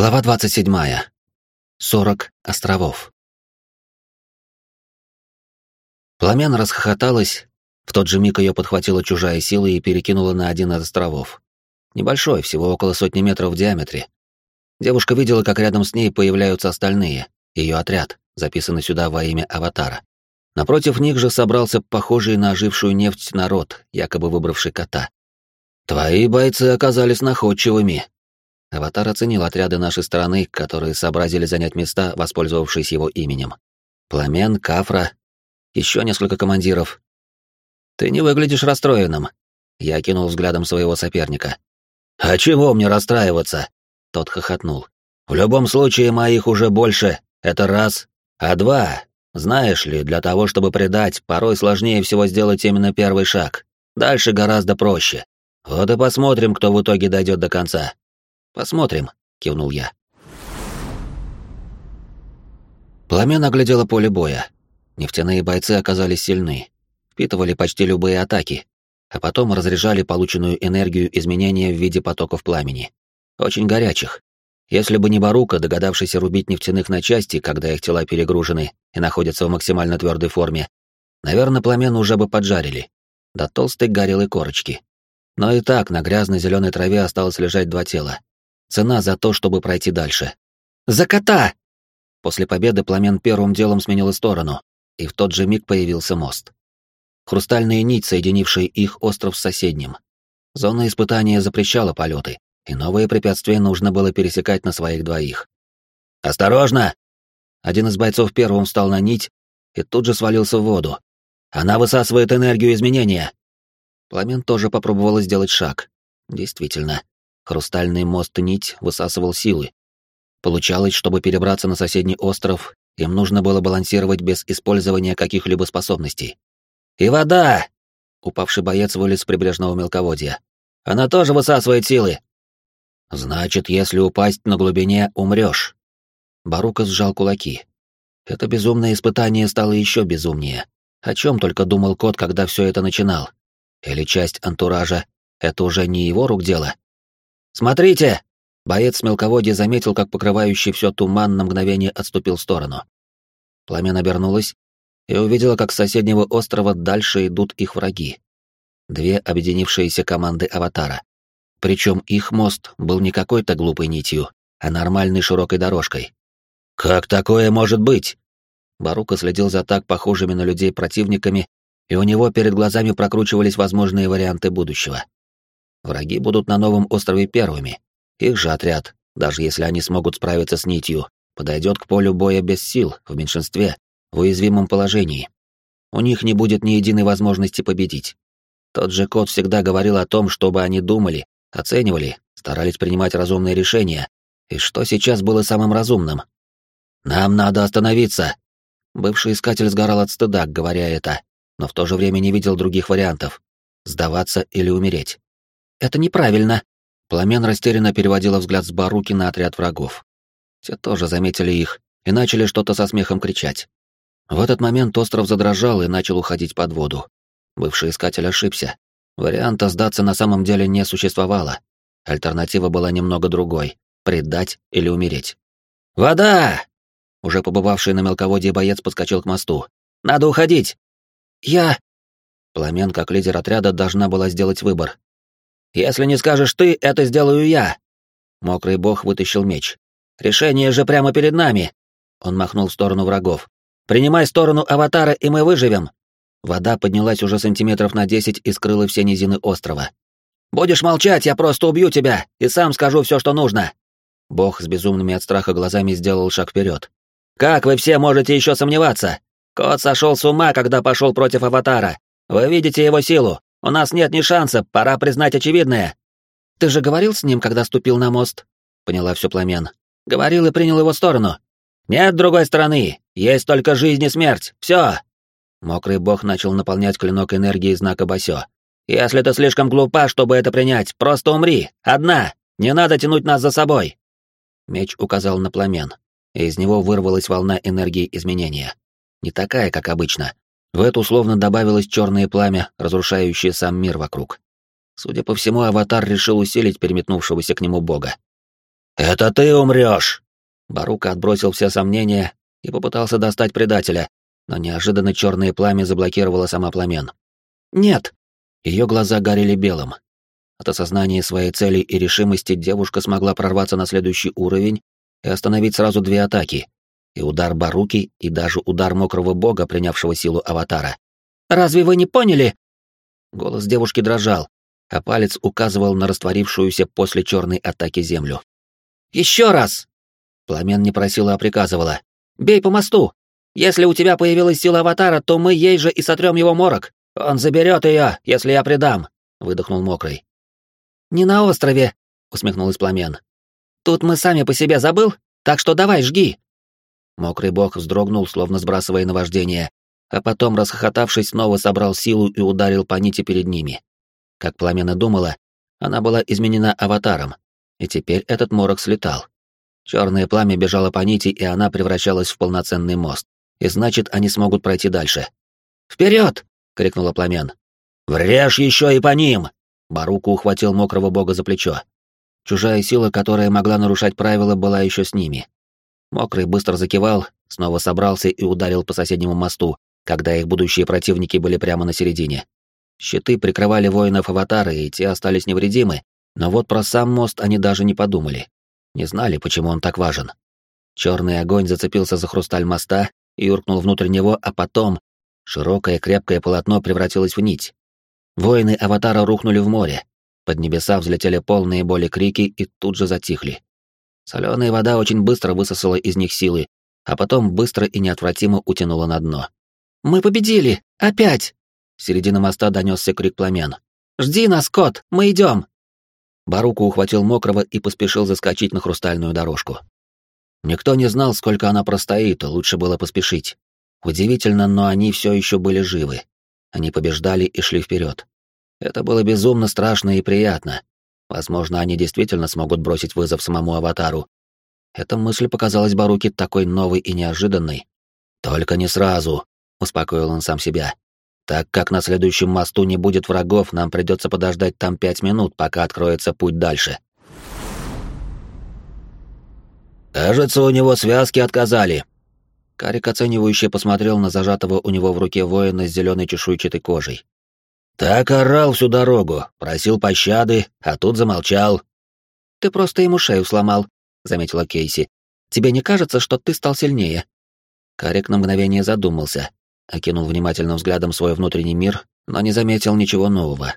Глава 27. 40 островов. Пламен расхохоталась, в тот же миг ее подхватила чужая сила и перекинула на один из островов. Небольшой, всего около сотни метров в диаметре. Девушка видела, как рядом с ней появляются остальные, ее отряд, записанный сюда во имя Аватара. Напротив них же собрался похожий на ожившую нефть народ, якобы выбравший кота. «Твои бойцы оказались находчивыми», Аватар оценил отряды нашей стороны, которые сообразили занять места, воспользовавшись его именем. Пламен, Кафра, еще несколько командиров. «Ты не выглядишь расстроенным», — я кинул взглядом своего соперника. «А чего мне расстраиваться?» — тот хохотнул. «В любом случае, моих уже больше, это раз. А два, знаешь ли, для того, чтобы предать, порой сложнее всего сделать именно первый шаг. Дальше гораздо проще. Вот и посмотрим, кто в итоге дойдет до конца. Посмотрим, кивнул я. Пламя наглядело поле боя. Нефтяные бойцы оказались сильны, впитывали почти любые атаки, а потом разряжали полученную энергию изменения в виде потоков пламени. Очень горячих. Если бы не Барука, догадавшийся рубить нефтяных на части, когда их тела перегружены и находятся в максимально твердой форме, наверное, пламен уже бы поджарили. До толстой горелой корочки. Но и так на грязной зеленой траве осталось лежать два тела. Цена за то, чтобы пройти дальше. «За кота!» После победы пламен первым делом сменил сторону, и в тот же миг появился мост. Хрустальная нить, соединившая их остров с соседним. Зона испытания запрещала полеты, и новые препятствия нужно было пересекать на своих двоих. «Осторожно!» Один из бойцов первым встал на нить и тут же свалился в воду. «Она высасывает энергию изменения!» Пламен тоже попробовал сделать шаг. Действительно, Хрустальный мост-нить высасывал силы. Получалось, чтобы перебраться на соседний остров, им нужно было балансировать без использования каких-либо способностей. «И вода!» Упавший боец вылез с прибрежного мелководья. «Она тоже высасывает силы!» «Значит, если упасть на глубине, умрешь. Барука сжал кулаки. Это безумное испытание стало еще безумнее. О чем только думал кот, когда все это начинал? Или часть антуража — это уже не его рук дело? «Смотрите!» Боец мелководья заметил, как покрывающий все туман на мгновение отступил в сторону. Пламя обернулось и увидела, как с соседнего острова дальше идут их враги. Две объединившиеся команды Аватара. Причем их мост был не какой-то глупой нитью, а нормальной широкой дорожкой. «Как такое может быть?» Барука следил за так похожими на людей противниками, и у него перед глазами прокручивались возможные варианты будущего. Враги будут на новом острове первыми. Их же отряд, даже если они смогут справиться с нитью, подойдет к полю боя без сил, в меньшинстве, в уязвимом положении. У них не будет ни единой возможности победить. Тот же кот всегда говорил о том, чтобы они думали, оценивали, старались принимать разумные решения, и что сейчас было самым разумным. «Нам надо остановиться!» Бывший искатель сгорал от стыда, говоря это, но в то же время не видел других вариантов — сдаваться или умереть. Это неправильно. Пламен растерянно переводила взгляд с Баруки на отряд врагов. Те тоже заметили их и начали что-то со смехом кричать. В этот момент остров задрожал и начал уходить под воду. Бывший искатель ошибся. Варианта сдаться на самом деле не существовало. Альтернатива была немного другой — предать или умереть. «Вода!» Уже побывавший на мелководье боец подскочил к мосту. «Надо уходить!» «Я...» Пламен, как лидер отряда, должна была сделать выбор если не скажешь ты, это сделаю я. Мокрый бог вытащил меч. Решение же прямо перед нами. Он махнул в сторону врагов. Принимай сторону аватара, и мы выживем. Вода поднялась уже сантиметров на десять и скрыла все низины острова. Будешь молчать, я просто убью тебя и сам скажу все, что нужно. Бог с безумными от страха глазами сделал шаг вперед. Как вы все можете еще сомневаться? Кот сошел с ума, когда пошел против аватара. Вы видите его силу. У нас нет ни шанса, пора признать очевидное. Ты же говорил с ним, когда ступил на мост? Поняла все пламен. Говорил и принял его сторону. Нет другой стороны. Есть только жизнь и смерть. Все. Мокрый бог начал наполнять клинок энергией знака Басё. Если ты слишком глупа, чтобы это принять, просто умри. Одна. Не надо тянуть нас за собой. Меч указал на пламен, и из него вырвалась волна энергии изменения. Не такая, как обычно, в это условно добавилось черное пламя, разрушающее сам мир вокруг. Судя по всему, аватар решил усилить переметнувшегося к нему бога. «Это ты умрешь!» Барука отбросил все сомнения и попытался достать предателя, но неожиданно черное пламя заблокировало сама пламен. «Нет!» Ее глаза горели белым. От осознания своей цели и решимости девушка смогла прорваться на следующий уровень и остановить сразу две атаки. И удар Баруки, и даже удар мокрого бога, принявшего силу аватара. «Разве вы не поняли?» Голос девушки дрожал, а палец указывал на растворившуюся после черной атаки землю. «Еще раз!» Пламен не просила, а приказывала. «Бей по мосту! Если у тебя появилась сила аватара, то мы ей же и сотрем его морок. Он заберет ее, если я предам!» — выдохнул мокрый. «Не на острове!» — усмехнулась Пламен. «Тут мы сами по себе забыл, так что давай, жги!» Мокрый бог вздрогнул, словно сбрасывая наваждение, а потом, расхохотавшись, снова собрал силу и ударил по нити перед ними. Как Пламена думала, она была изменена аватаром, и теперь этот морок слетал. Черное пламя бежало по нити, и она превращалась в полноценный мост. И значит, они смогут пройти дальше. «Вперед!» — крикнула пламен. «Врежь еще и по ним!» Баруку ухватил мокрого бога за плечо. Чужая сила, которая могла нарушать правила, была еще с ними. Мокрый быстро закивал, снова собрался и ударил по соседнему мосту, когда их будущие противники были прямо на середине. Щиты прикрывали воинов аватара, и те остались невредимы, но вот про сам мост они даже не подумали. Не знали, почему он так важен. Черный огонь зацепился за хрусталь моста и юркнул внутрь него, а потом широкое крепкое полотно превратилось в нить. Воины аватара рухнули в море. Под небеса взлетели полные боли крики и тут же затихли. Соленая вода очень быстро высосала из них силы, а потом быстро и неотвратимо утянула на дно. «Мы победили! Опять!» С середины моста донесся крик пламен. «Жди нас, кот! Мы идем!» Баруку ухватил мокрого и поспешил заскочить на хрустальную дорожку. Никто не знал, сколько она простоит, лучше было поспешить. Удивительно, но они все еще были живы. Они побеждали и шли вперед. Это было безумно страшно и приятно. Возможно, они действительно смогут бросить вызов самому аватару. Эта мысль показалась Баруке такой новой и неожиданной. «Только не сразу», — успокоил он сам себя. Так как на следующем мосту не будет врагов, нам придется подождать там пять минут, пока откроется путь дальше. Кажется, у него связки отказали. Карик оценивающе посмотрел на зажатого у него в руке воина с зеленой чешуйчатой кожей. Так орал всю дорогу, просил пощады, а тут замолчал. Ты просто ему шею сломал, заметила Кейси. Тебе не кажется, что ты стал сильнее? Карик на мгновение задумался, окинул внимательным взглядом свой внутренний мир, но не заметил ничего нового.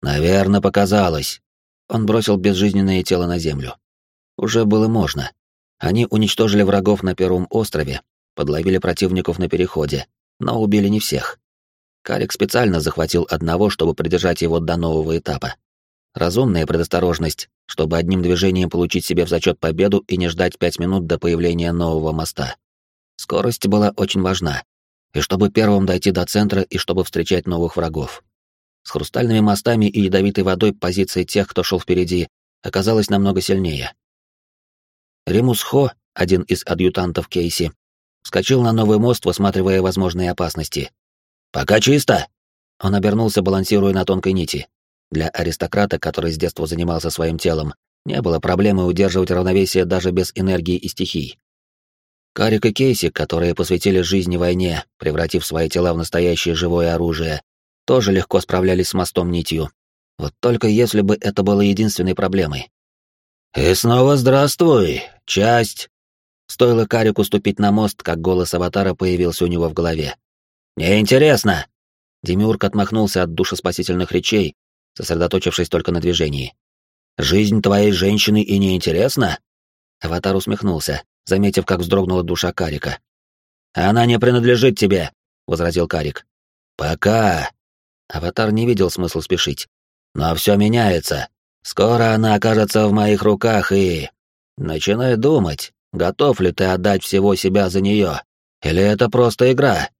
«Наверное, показалось». Он бросил безжизненное тело на землю. Уже было можно. Они уничтожили врагов на Первом острове, подловили противников на переходе, но убили не всех. Карик специально захватил одного, чтобы придержать его до нового этапа. Разумная предосторожность, чтобы одним движением получить себе в зачет победу и не ждать пять минут до появления нового моста. Скорость была очень важна, и чтобы первым дойти до центра и чтобы встречать новых врагов. С хрустальными мостами и ядовитой водой позиции тех, кто шел впереди, оказалась намного сильнее. Римус Хо, один из адъютантов Кейси, вскочил на новый мост, высматривая возможные опасности. «Пока чисто!» Он обернулся, балансируя на тонкой нити. Для аристократа, который с детства занимался своим телом, не было проблемы удерживать равновесие даже без энергии и стихий. Карик и Кейси, которые посвятили жизни войне, превратив свои тела в настоящее живое оружие, тоже легко справлялись с мостом нитью. Вот только если бы это было единственной проблемой. «И снова здравствуй, часть!» Стоило Карику ступить на мост, как голос аватара появился у него в голове. «Неинтересно!» Демиург отмахнулся от душеспасительных речей, сосредоточившись только на движении. «Жизнь твоей женщины и неинтересна?» Аватар усмехнулся, заметив, как вздрогнула душа Карика. «Она не принадлежит тебе», — возразил Карик. «Пока». Аватар не видел смысла спешить. «Но все меняется. Скоро она окажется в моих руках и...» «Начинай думать, готов ли ты отдать всего себя за нее, или это просто игра?»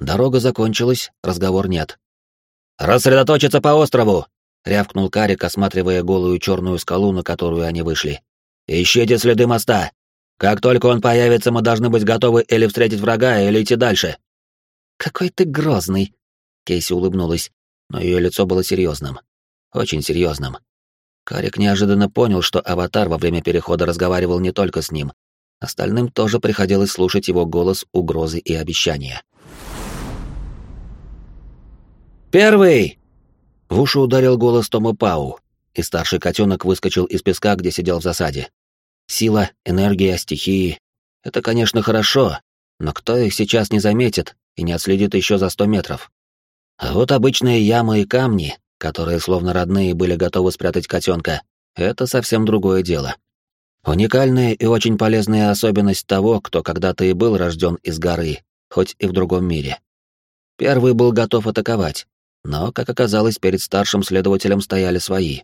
Дорога закончилась, разговор нет. «Рассредоточиться по острову!» — рявкнул Карик, осматривая голую черную скалу, на которую они вышли. «Ищите следы моста! Как только он появится, мы должны быть готовы или встретить врага, или идти дальше. Какой ты грозный. Кейси улыбнулась, но ее лицо было серьезным. Очень серьезным. Карик неожиданно понял, что аватар во время перехода разговаривал не только с ним. Остальным тоже приходилось слушать его голос, угрозы и обещания. «Первый!» В уши ударил голос Тома Пау, и старший котенок выскочил из песка, где сидел в засаде. Сила, энергия, стихии — это, конечно, хорошо, но кто их сейчас не заметит и не отследит еще за сто метров? А вот обычные ямы и камни, которые словно родные были готовы спрятать котенка, это совсем другое дело. Уникальная и очень полезная особенность того, кто когда-то и был рожден из горы, хоть и в другом мире. Первый был готов атаковать, но, как оказалось, перед старшим следователем стояли свои.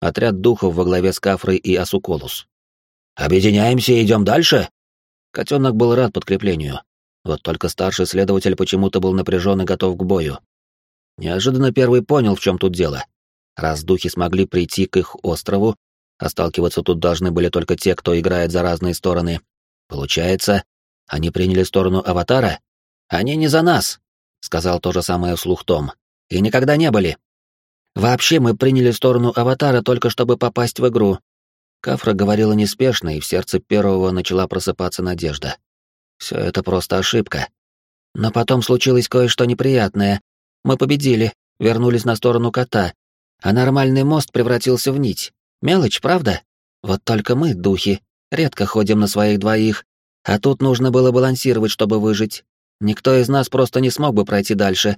Отряд духов во главе с Кафрой и Асуколус. «Объединяемся и идем дальше?» Котенок был рад подкреплению. Вот только старший следователь почему-то был напряжен и готов к бою. Неожиданно первый понял, в чем тут дело. Раз духи смогли прийти к их острову, а сталкиваться тут должны были только те, кто играет за разные стороны. Получается, они приняли сторону Аватара? Они не за нас, сказал то же самое вслух Том. И никогда не были. Вообще мы приняли сторону Аватара только чтобы попасть в игру. Кафра говорила неспешно, и в сердце первого начала просыпаться надежда. Все это просто ошибка. Но потом случилось кое-что неприятное, мы победили, вернулись на сторону кота, а нормальный мост превратился в нить. Мелочь, правда? Вот только мы, духи, редко ходим на своих двоих, а тут нужно было балансировать, чтобы выжить. Никто из нас просто не смог бы пройти дальше.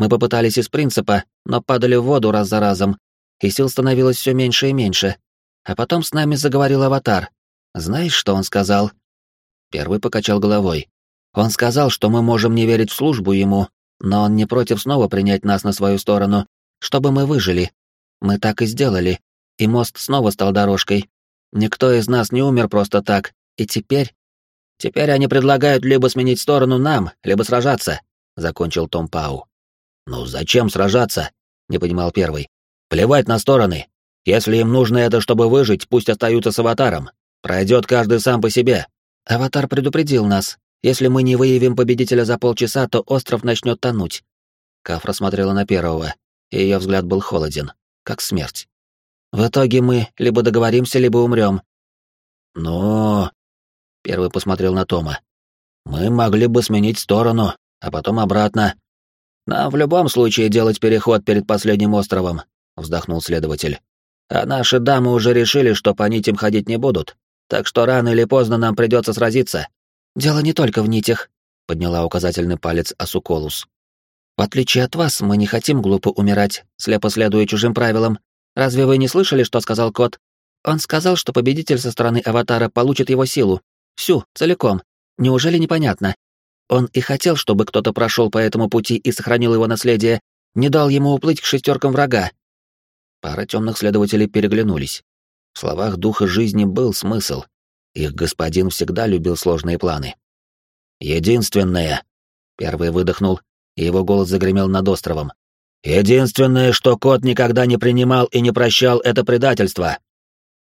Мы попытались из принципа, но падали в воду раз за разом, и сил становилось все меньше и меньше. А потом с нами заговорил аватар. Знаешь, что он сказал? Первый покачал головой. Он сказал, что мы можем не верить в службу ему, но он не против снова принять нас на свою сторону, чтобы мы выжили. Мы так и сделали, и мост снова стал дорожкой. Никто из нас не умер просто так, и теперь... Теперь они предлагают либо сменить сторону нам, либо сражаться, — закончил Том Пау. «Ну зачем сражаться?» — не понимал первый. «Плевать на стороны. Если им нужно это, чтобы выжить, пусть остаются с аватаром. Пройдет каждый сам по себе». «Аватар предупредил нас. Если мы не выявим победителя за полчаса, то остров начнет тонуть. Кафра смотрела на первого, и ее взгляд был холоден, как смерть. В итоге мы либо договоримся, либо умрем. Но... Первый посмотрел на Тома. Мы могли бы сменить сторону, а потом обратно. Нам в любом случае делать переход перед последним островом, вздохнул следователь. А наши дамы уже решили, что по нитям ходить не будут, так что рано или поздно нам придется сразиться. «Дело не только в нитях», — подняла указательный палец Асуколус. «В отличие от вас, мы не хотим глупо умирать, слепо следуя чужим правилам. Разве вы не слышали, что сказал кот? Он сказал, что победитель со стороны Аватара получит его силу. Всю, целиком. Неужели непонятно? Он и хотел, чтобы кто-то прошел по этому пути и сохранил его наследие, не дал ему уплыть к шестеркам врага». Пара темных следователей переглянулись. В словах духа жизни был смысл, их господин всегда любил сложные планы. «Единственное...» — первый выдохнул, и его голос загремел над островом. «Единственное, что кот никогда не принимал и не прощал, это предательство.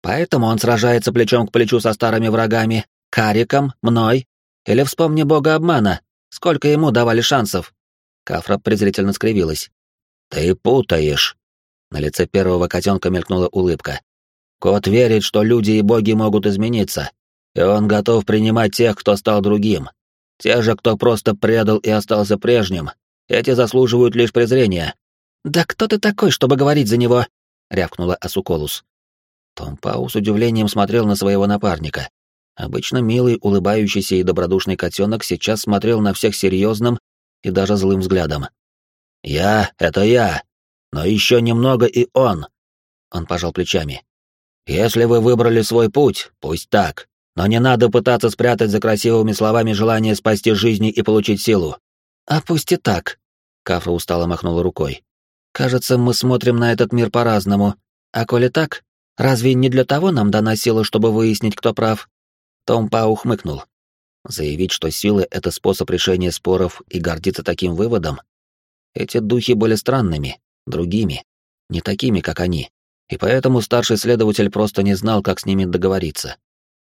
Поэтому он сражается плечом к плечу со старыми врагами, Кариком, мной. Или вспомни бога обмана, сколько ему давали шансов». Кафра презрительно скривилась. «Ты путаешь». На лице первого котенка мелькнула улыбка. Кот верит, что люди и боги могут измениться, и он готов принимать тех, кто стал другим. Те же, кто просто предал и остался прежним, эти заслуживают лишь презрения. «Да кто ты такой, чтобы говорить за него?» — рявкнула Асуколус. Том Пау с удивлением смотрел на своего напарника. Обычно милый, улыбающийся и добродушный котенок сейчас смотрел на всех серьезным и даже злым взглядом. «Я — это я, но еще немного и он!» Он пожал плечами. Если вы выбрали свой путь, пусть так. Но не надо пытаться спрятать за красивыми словами желание спасти жизни и получить силу. А пусть и так. Кафра устало махнула рукой. Кажется, мы смотрим на этот мир по-разному. А коли так, разве не для того нам дана сила, чтобы выяснить, кто прав? Том Пау хмыкнул. Заявить, что сила — это способ решения споров и гордиться таким выводом? Эти духи были странными, другими, не такими, как они и поэтому старший следователь просто не знал, как с ними договориться.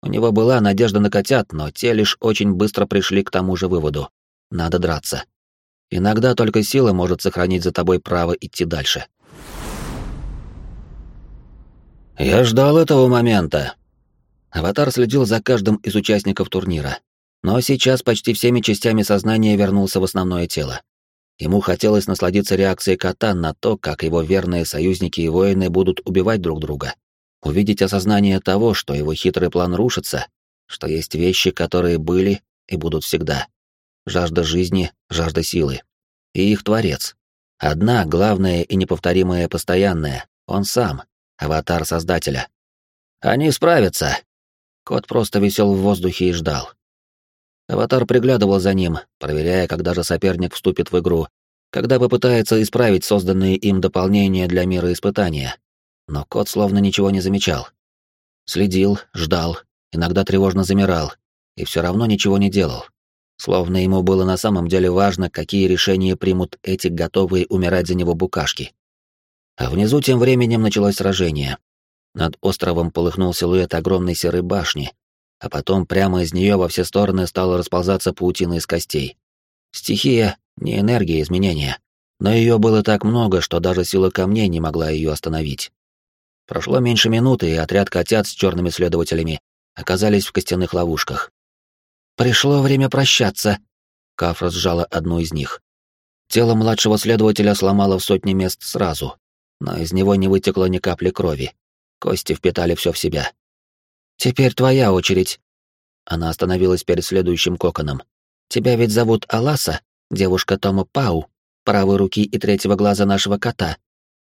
У него была надежда на котят, но те лишь очень быстро пришли к тому же выводу. Надо драться. Иногда только сила может сохранить за тобой право идти дальше. «Я ждал этого момента». Аватар следил за каждым из участников турнира, но сейчас почти всеми частями сознания вернулся в основное тело. Ему хотелось насладиться реакцией кота на то, как его верные союзники и воины будут убивать друг друга. Увидеть осознание того, что его хитрый план рушится, что есть вещи, которые были и будут всегда. Жажда жизни, жажда силы. И их творец. Одна, главная и неповторимая постоянная, он сам, аватар Создателя. Они справятся. Кот просто висел в воздухе и ждал. Аватар приглядывал за ним, проверяя, когда же соперник вступит в игру, когда попытается исправить созданные им дополнения для мира испытания. Но кот словно ничего не замечал. Следил, ждал, иногда тревожно замирал, и все равно ничего не делал. Словно ему было на самом деле важно, какие решения примут эти готовые умирать за него букашки. А внизу тем временем началось сражение. Над островом полыхнул силуэт огромной серой башни, а потом прямо из нее во все стороны стала расползаться паутина из костей. Стихия — не энергия изменения, но ее было так много, что даже сила камней не могла ее остановить. Прошло меньше минуты, и отряд котят с черными следователями оказались в костяных ловушках. «Пришло время прощаться», — Кафра сжала одну из них. Тело младшего следователя сломало в сотни мест сразу, но из него не вытекло ни капли крови. Кости впитали все в себя. «Теперь твоя очередь». Она остановилась перед следующим коконом. «Тебя ведь зовут Аласа, девушка Тома Пау, правой руки и третьего глаза нашего кота.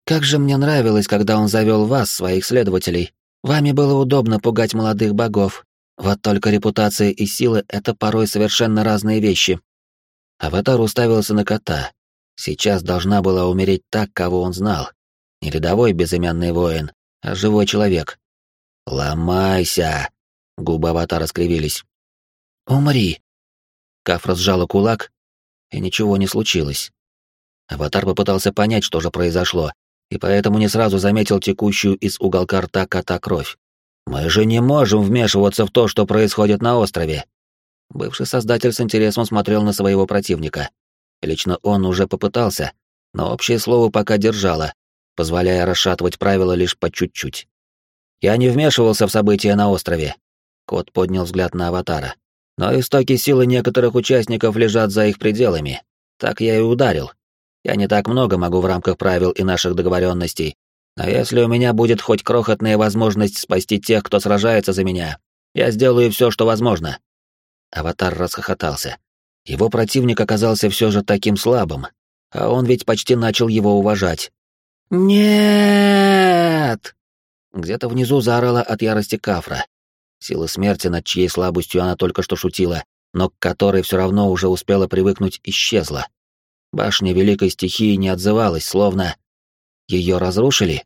Как же мне нравилось, когда он завел вас, своих следователей. Вами было удобно пугать молодых богов, вот только репутация и сила — это порой совершенно разные вещи. Аватар уставился на кота. Сейчас должна была умереть так, кого он знал. Не рядовой безымянный воин, а живой человек. «Ломайся!» — губы аватара скривились. «Умри!» Кафра сжала кулак, и ничего не случилось. Аватар попытался понять, что же произошло, и поэтому не сразу заметил текущую из уголка рта кота кровь. Мы же не можем вмешиваться в то, что происходит на острове. Бывший создатель с интересом смотрел на своего противника. Лично он уже попытался, но общее слово пока держало, позволяя расшатывать правила лишь по чуть-чуть. Я не вмешивался в события на острове. Кот поднял взгляд на аватара. Но истоки силы некоторых участников лежат за их пределами. Так я и ударил. Я не так много могу в рамках правил и наших договоренностей, а если у меня будет хоть крохотная возможность спасти тех, кто сражается за меня, я сделаю все, что возможно. Аватар расхохотался. Его противник оказался все же таким слабым, а он ведь почти начал его уважать. «Нет!» Где-то внизу заорала от ярости Кафра. Сила смерти, над чьей слабостью она только что шутила, но к которой все равно уже успела привыкнуть, исчезла. Башня великой стихии не отзывалась, словно ее разрушили?